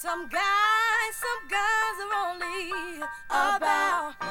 Some guys, some guys are only about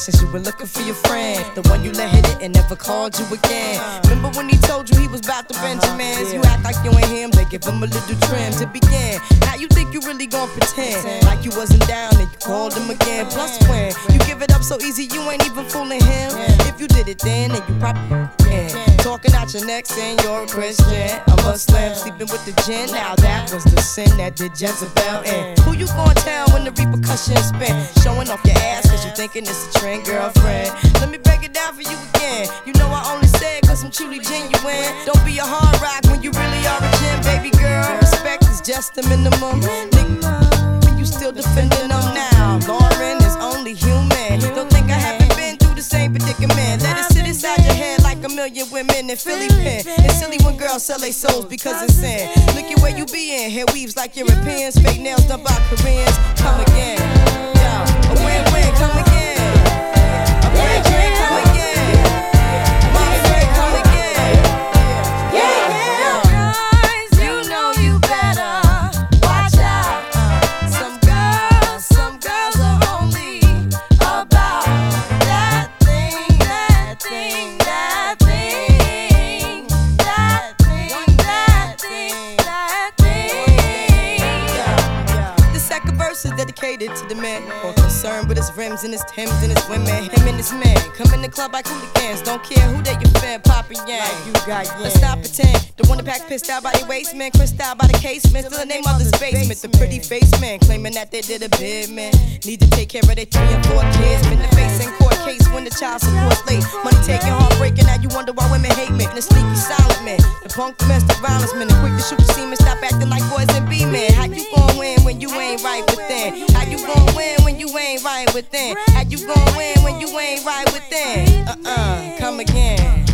since you were looking for your friend, the one you let hit it and never called you again. Remember when he told you he was about to uh-huh. Benjamins? You act like you ain't him, they give him a little trim to begin. You think you really gon' pretend like you wasn't down and you called him again. Plus when you give it up so easy, you ain't even fooling him. If you did it then, then you probably can. Talking out your neck saying you're a Christian, a Muslim, sleeping with the gin. Now that was the sin that did Jezebel in. Who you gonna tell when the repercussions spin? Showing off your ass cause you thinking it's a trend, girlfriend. Let me break it down for you again. You know I only said cause I'm truly genuine. Don't be a hard rock when you really are a gem, just the minimum. Nigga, when you still defending them now. Lauryn is only human. Don't think I haven't been through the same predicament. Let it sit inside your head like a million women in Philly pen. It's silly when girls sell their souls because it's sin. Look at where you be in. Hair weaves like Europeans. Fake nails done by Koreans. Come again. Yo, a win-win. Come again. Dedicated to the man more concerned with his rims and his Timbs and his women. Him and his man come in the club like hooligans. Don't care who they your fan, Papa Yang. you got Let's stop pretend. The one that pack pissed out by the waist man, crissed out by the casement. Still the name of this basement. The pretty face man claiming that they did a bid man. Need to take care of their three and four kids. Been the face in court case when the child support's late. Money taking, heartbreaking. Now you wonder why women hate men. The sneaky silent man, the punk domestic violence man, the quick to shoot the semen. Stop acting like boys and be men. How you gon' win when you ain't right within? How you gon' win when you ain't right within? How you gon' win when you ain't right within? Uh uh, come again.